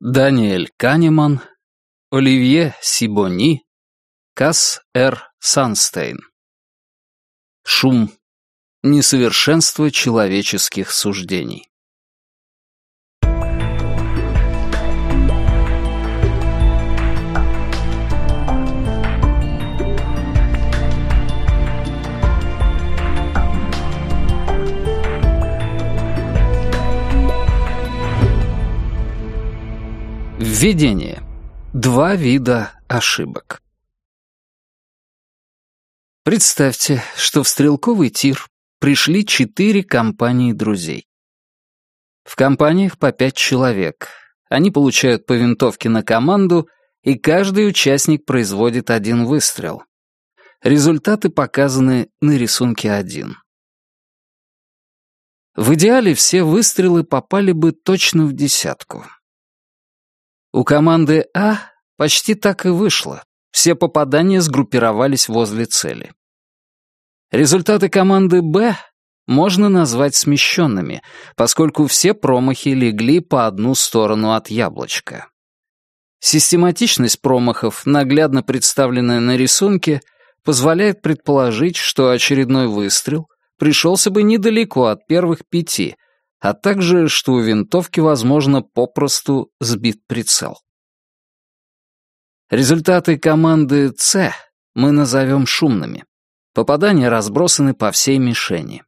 Даниэль Канеман, Оливье Сибони, Касс Р. Санстейн. Шум. Несовершенство человеческих суждений. Введение. Два вида ошибок. Представьте, что в стрелковый тир пришли четыре компании друзей. В компаниях по пять человек. Они получают по винтовке на команду, и каждый участник производит один выстрел. Результаты показаны на рисунке 1. В идеале все выстрелы попали бы точно в десятку. У команды А почти так и вышло. Все попадания сгруппировались возле цели. Результаты команды «Б» можно назвать смещенными, поскольку все промахи легли по одну сторону от яблочка. Систематичность промахов, наглядно представленная на рисунке, позволяет предположить, что очередной выстрел пришелся бы недалеко от первых пяти, а также, что у винтовки, возможно, попросту сбит прицел. Результаты команды «С» мы назовем шумными. Попадания разбросаны по всей мишени.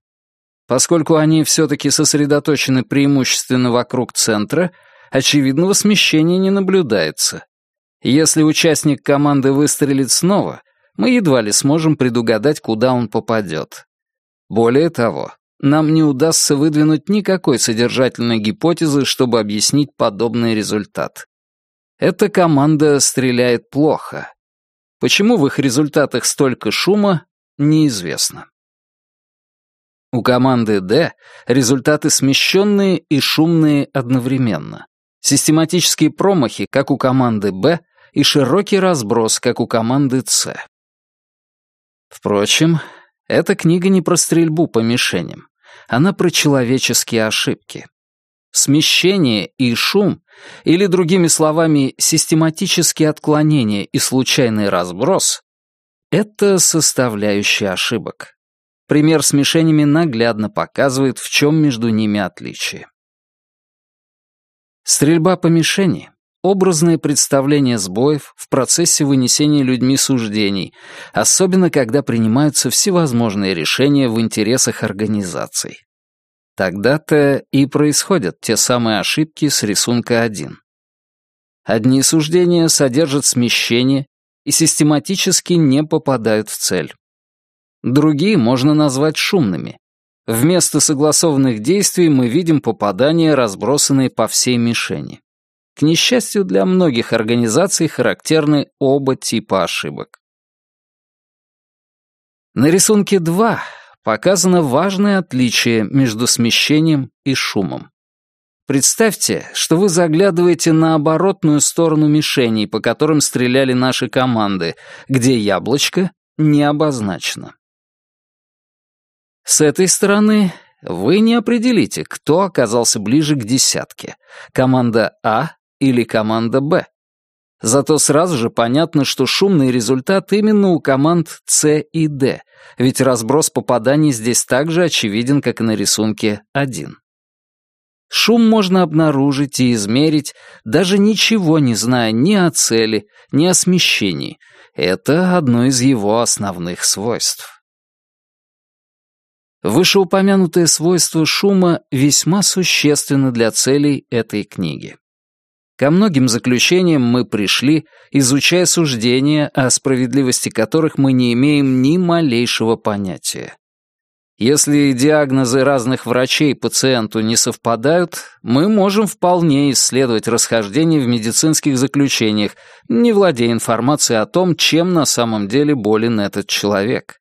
Поскольку они все-таки сосредоточены преимущественно вокруг центра, очевидного смещения не наблюдается. Если участник команды выстрелит снова, мы едва ли сможем предугадать, куда он попадет. Более того, нам не удастся выдвинуть никакой содержательной гипотезы, чтобы объяснить подобный результат. Эта команда стреляет плохо. Почему в их результатах столько шума, неизвестно. У команды D результаты смещенные и шумные одновременно. Систематические промахи, как у команды B, и широкий разброс, как у команды C. Впрочем, эта книга не про стрельбу по мишеням. Она про человеческие ошибки. Смещение и шум, или, другими словами, систематические отклонения и случайный разброс — это составляющие ошибок. Пример с мишенями наглядно показывает, в чем между ними отличие. Стрельба по мишени — образное представление сбоев в процессе вынесения людьми суждений, особенно когда принимаются всевозможные решения в интересах организаций. Тогда-то и происходят те самые ошибки с рисунка 1. Одни суждения содержат смещение и систематически не попадают в цель. Другие можно назвать шумными. Вместо согласованных действий мы видим попадания, разбросанные по всей мишени. К несчастью для многих организаций характерны оба типа ошибок. На рисунке 2 показано важное отличие между смещением и шумом. Представьте, что вы заглядываете на оборотную сторону мишеней, по которым стреляли наши команды, где яблочко не обозначено. С этой стороны вы не определите, кто оказался ближе к десятке — команда А или команда Б. Зато сразу же понятно, что шумный результат именно у команд С и Д, ведь разброс попаданий здесь так же очевиден, как и на рисунке 1. Шум можно обнаружить и измерить, даже ничего не зная ни о цели, ни о смещении. Это одно из его основных свойств. Вышеупомянутое свойство шума весьма существенно для целей этой книги. Ко многим заключениям мы пришли, изучая суждения, о справедливости которых мы не имеем ни малейшего понятия. Если диагнозы разных врачей пациенту не совпадают, мы можем вполне исследовать расхождения в медицинских заключениях, не владея информацией о том, чем на самом деле болен этот человек.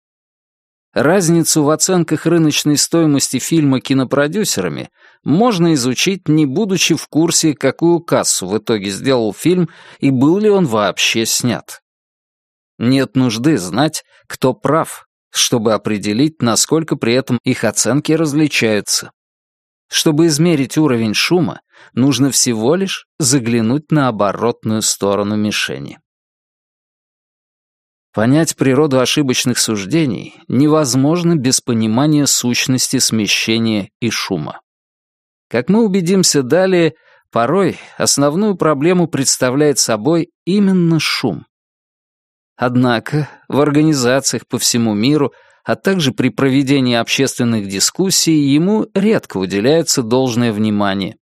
Разницу в оценках рыночной стоимости фильма кинопродюсерами можно изучить, не будучи в курсе, какую кассу в итоге сделал фильм и был ли он вообще снят. Нет нужды знать, кто прав, чтобы определить, насколько при этом их оценки различаются. Чтобы измерить уровень шума, нужно всего лишь заглянуть на оборотную сторону мишени. Понять природу ошибочных суждений невозможно без понимания сущности смещения и шума. Как мы убедимся далее, порой основную проблему представляет собой именно шум. Однако в организациях по всему миру, а также при проведении общественных дискуссий ему редко уделяется должное внимание.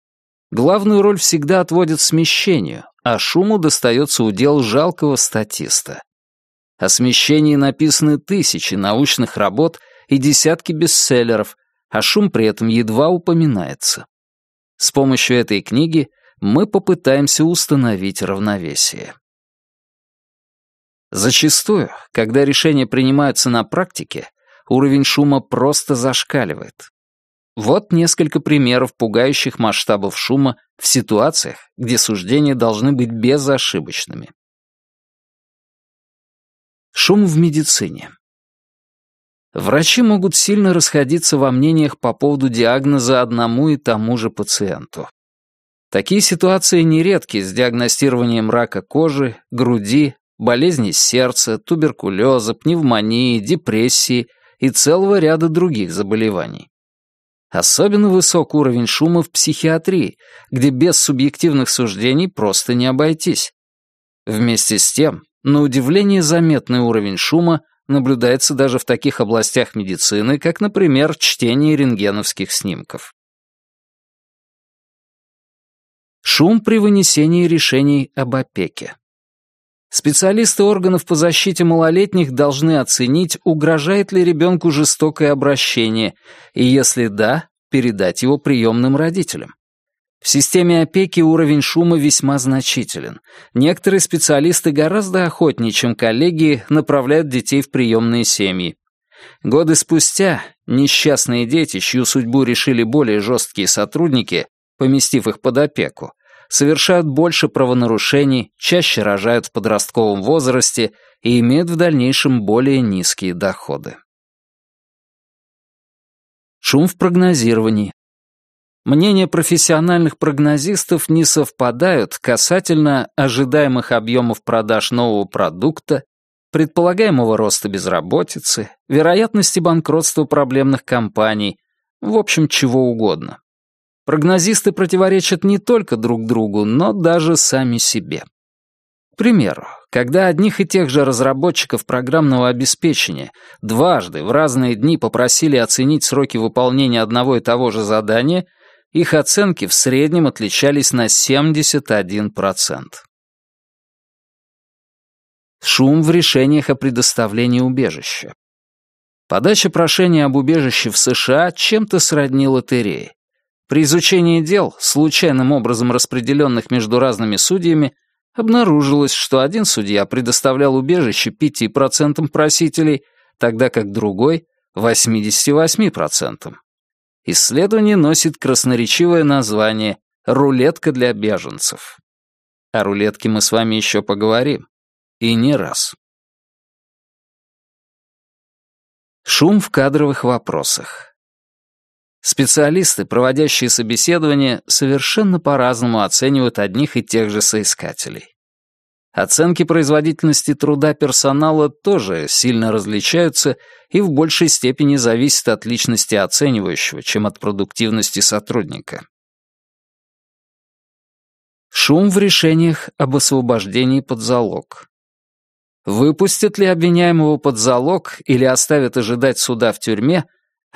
Главную роль всегда отводят смещению, а шуму достается удел жалкого статиста. О смещении написаны тысячи научных работ и десятки бестселлеров, а шум при этом едва упоминается. С помощью этой книги мы попытаемся установить равновесие. Зачастую, когда решения принимаются на практике, уровень шума просто зашкаливает. Вот несколько примеров пугающих масштабов шума в ситуациях, где суждения должны быть безошибочными. Шум в медицине. Врачи могут сильно расходиться во мнениях по поводу диагноза одному и тому же пациенту. Такие ситуации нередки с диагностированием рака кожи, груди, болезней сердца, туберкулеза, пневмонии, депрессии и целого ряда других заболеваний. Особенно высок уровень шума в психиатрии, где без субъективных суждений просто не обойтись. Вместе с тем, на удивление заметный уровень шума наблюдается даже в таких областях медицины, как, например, чтение рентгеновских снимков. Шум при вынесении решений об опеке. Специалисты органов по защите малолетних должны оценить, угрожает ли ребенку жестокое обращение, и если да, передать его приемным родителям. В системе опеки уровень шума весьма значителен. Некоторые специалисты гораздо охотнее, чем коллеги, направляют детей в приемные семьи. Годы спустя несчастные дети, чью судьбу решили более жесткие сотрудники, поместив их под опеку, совершают больше правонарушений, чаще рожают в подростковом возрасте и имеют в дальнейшем более низкие доходы. Шум в прогнозировании. Мнения профессиональных прогнозистов не совпадают касательно ожидаемых объемов продаж нового продукта, предполагаемого роста безработицы, вероятности банкротства проблемных компаний, в общем, чего угодно. Прогнозисты противоречат не только друг другу, но даже сами себе. К примеру, когда одних и тех же разработчиков программного обеспечения дважды в разные дни попросили оценить сроки выполнения одного и того же задания, их оценки в среднем отличались на 71%. Шум в решениях о предоставлении убежища. Подача прошения об убежище в США чем-то сродни лотерее. При изучении дел, случайным образом распределенных между разными судьями, обнаружилось, что один судья предоставлял убежище 5% просителей, тогда как другой — 88%. Исследование носит красноречивое название «Рулетка для беженцев». О рулетке мы с вами еще поговорим. И не раз. Шум в кадровых вопросах. Специалисты, проводящие собеседование, совершенно по-разному оценивают одних и тех же соискателей. Оценки производительности труда персонала тоже сильно различаются и в большей степени зависят от личности оценивающего, чем от продуктивности сотрудника. Шум в решениях об освобождении под залог. Выпустят ли обвиняемого под залог или оставят ожидать суда в тюрьме,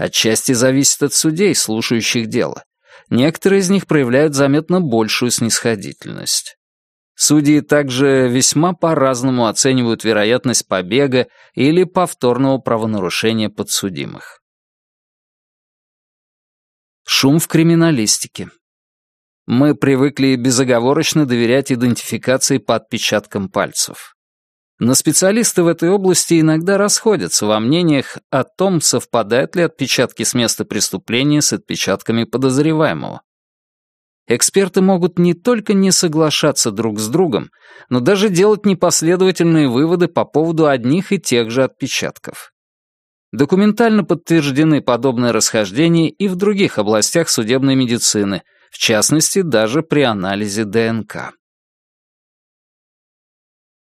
Отчасти зависит от судей, слушающих дело. Некоторые из них проявляют заметно большую снисходительность. Судьи также весьма по-разному оценивают вероятность побега или повторного правонарушения подсудимых. Шум в криминалистике. Мы привыкли безоговорочно доверять идентификации по отпечаткам пальцев. Но специалисты в этой области иногда расходятся во мнениях о том, совпадают ли отпечатки с места преступления с отпечатками подозреваемого. Эксперты могут не только не соглашаться друг с другом, но даже делать непоследовательные выводы по поводу одних и тех же отпечатков. Документально подтверждены подобные расхождения и в других областях судебной медицины, в частности, даже при анализе ДНК.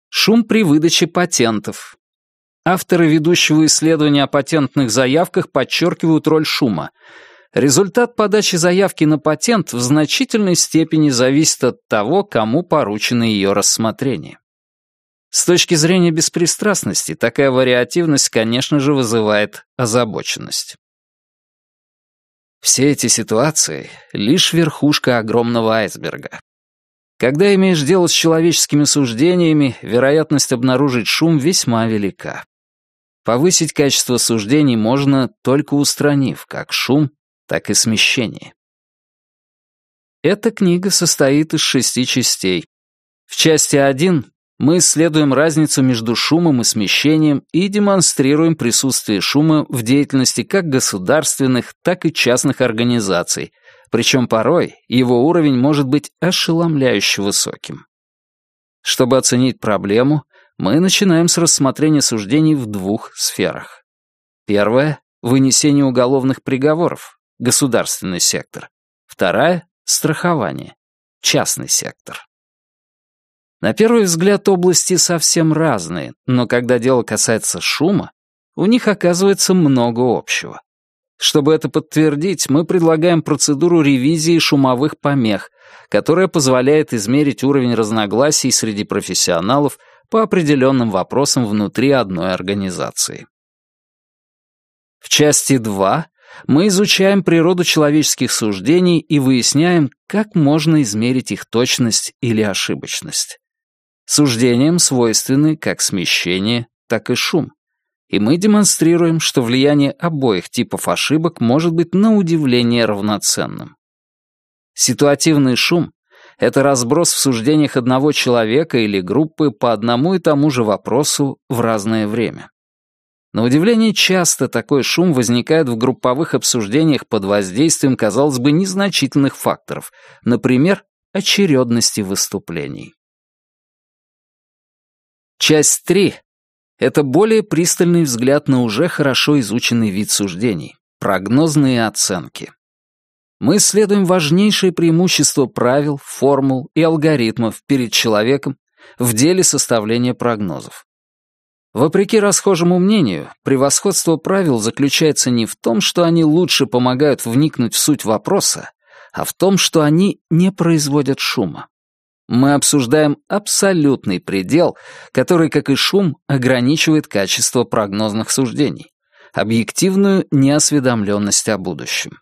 Шум при выдаче патентов. Авторы ведущего исследования о патентных заявках подчеркивают роль шума. Результат подачи заявки на патент в значительной степени зависит от того, кому поручено ее рассмотрение. С точки зрения беспристрастности, такая вариативность, конечно же, вызывает озабоченность. Все эти ситуации — лишь верхушка огромного айсберга. Когда имеешь дело с человеческими суждениями, вероятность обнаружить шум весьма велика. Повысить качество суждений можно, только устранив как шум, так и смещение. Эта книга состоит из шести частей. В части 1 мы исследуем разницу между шумом и смещением и демонстрируем присутствие шума в деятельности как государственных, так и частных организаций, причем порой его уровень может быть ошеломляюще высоким. Чтобы оценить проблему, мы начинаем с рассмотрения суждений в двух сферах. Первая — вынесение уголовных приговоров, государственный сектор. Вторая — страхование, частный сектор. На первый взгляд области совсем разные, но когда дело касается шума, у них оказывается много общего. Чтобы это подтвердить, мы предлагаем процедуру ревизии шумовых помех, которая позволяет измерить уровень разногласий среди профессионалов по определенным вопросам внутри одной организации. В части 2 мы изучаем природу человеческих суждений и выясняем, как можно измерить их точность или ошибочность. Суждениям свойственны как смещение, так и шум. И мы демонстрируем, что влияние обоих типов ошибок может быть на удивление равноценным. Ситуативный шум — это разброс в суждениях одного человека или группы по одному и тому же вопросу в разное время. На удивление часто такой шум возникает в групповых обсуждениях под воздействием, казалось бы, незначительных факторов, например, очередности выступлений. Часть 3 — это более пристальный взгляд на уже хорошо изученный вид суждений, прогнозные оценки. Мы исследуем важнейшие преимущества правил, формул и алгоритмов перед человеком в деле составления прогнозов. Вопреки расхожему мнению, превосходство правил заключается не в том, что они лучше помогают вникнуть в суть вопроса, а в том, что они не производят шума. Мы обсуждаем абсолютный предел, который, как и шум, ограничивает качество прогнозных суждений, объективную неосведомленность о будущем.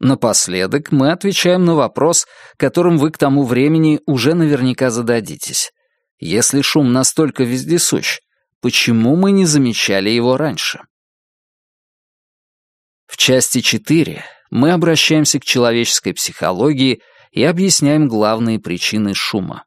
Напоследок мы отвечаем на вопрос, которым вы к тому времени уже наверняка зададитесь. Если шум настолько вездесущ, почему мы не замечали его раньше? В части 4 мы обращаемся к человеческой психологии – и объясняем главные причины шума.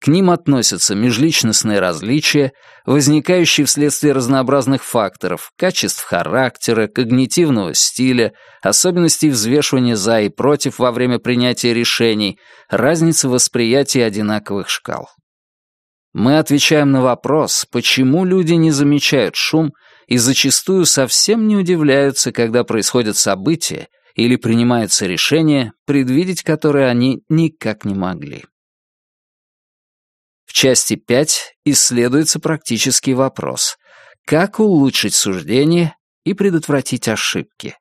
К ним относятся межличностные различия, возникающие вследствие разнообразных факторов, качеств характера, когнитивного стиля, особенностей взвешивания за и против во время принятия решений, разницы восприятия одинаковых шкал. Мы отвечаем на вопрос, почему люди не замечают шум и зачастую совсем не удивляются, когда происходят события, или принимаются решения, предвидеть которые они никак не могли. В части 5 исследуется практический вопрос «Как улучшить суждение и предотвратить ошибки?»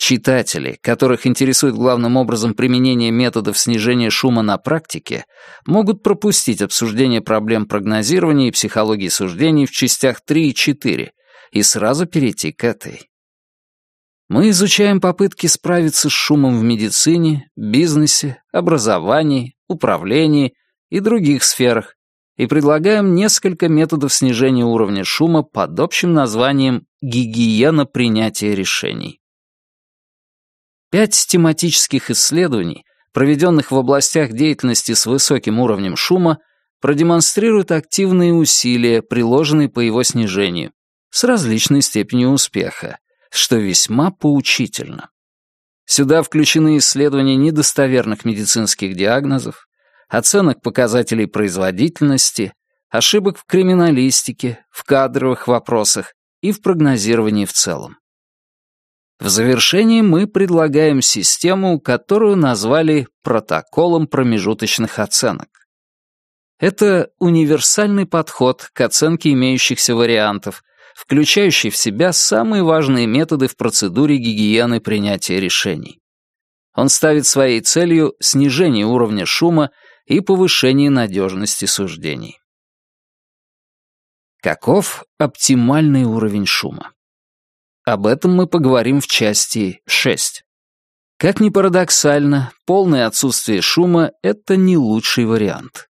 Читатели, которых интересует главным образом применение методов снижения шума на практике, могут пропустить обсуждение проблем прогнозирования и психологии суждений в частях 3 и 4 и сразу перейти к этой. Мы изучаем попытки справиться с шумом в медицине, бизнесе, образовании, управлении и других сферах и предлагаем несколько методов снижения уровня шума под общим названием «гигиена принятия решений». Пять тематических исследований, проведенных в областях деятельности с высоким уровнем шума, продемонстрируют активные усилия, приложенные по его снижению, с различной степенью успеха, что весьма поучительно. Сюда включены исследования недостоверных медицинских диагнозов, оценок показателей производительности, ошибок в криминалистике, в кадровых вопросах и в прогнозировании в целом. В завершении мы предлагаем систему, которую назвали протоколом промежуточных оценок. Это универсальный подход к оценке имеющихся вариантов, включающий в себя самые важные методы в процедуре гигиены принятия решений. Он ставит своей целью снижение уровня шума и повышение надежности суждений. Каков оптимальный уровень шума? Об этом мы поговорим в части 6. Как ни парадоксально, полное отсутствие шума — это не лучший вариант.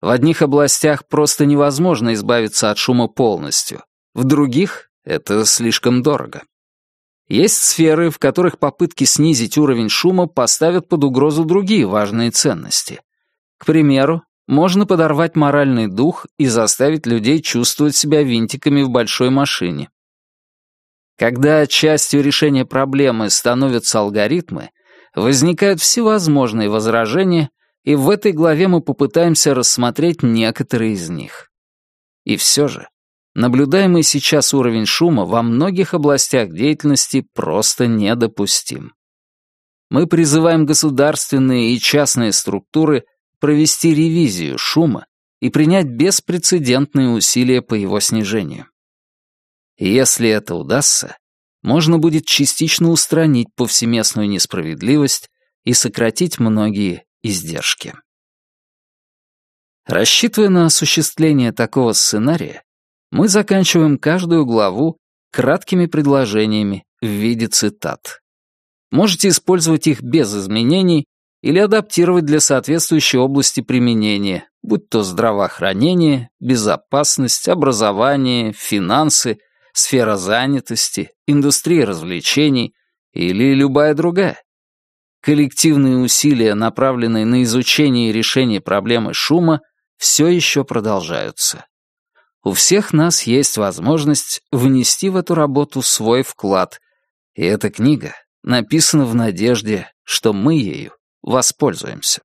В одних областях просто невозможно избавиться от шума полностью, в других — это слишком дорого. Есть сферы, в которых попытки снизить уровень шума поставят под угрозу другие важные ценности. К примеру, можно подорвать моральный дух и заставить людей чувствовать себя винтиками в большой машине. Когда частью решения проблемы становятся алгоритмы, возникают всевозможные возражения, и в этой главе мы попытаемся рассмотреть некоторые из них. И все же, наблюдаемый сейчас уровень шума во многих областях деятельности просто недопустим. Мы призываем государственные и частные структуры провести ревизию шума и принять беспрецедентные усилия по его снижению. Если это удастся, можно будет частично устранить повсеместную несправедливость и сократить многие издержки. Рассчитывая на осуществление такого сценария, мы заканчиваем каждую главу краткими предложениями в виде цитат. Можете использовать их без изменений или адаптировать для соответствующей области применения, будь то здравоохранение, безопасность, образование, финансы, сфера занятости, индустрия развлечений или любая другая. Коллективные усилия, направленные на изучение и решение проблемы шума, все еще продолжаются. У всех нас есть возможность внести в эту работу свой вклад, и эта книга написана в надежде, что мы ею воспользуемся.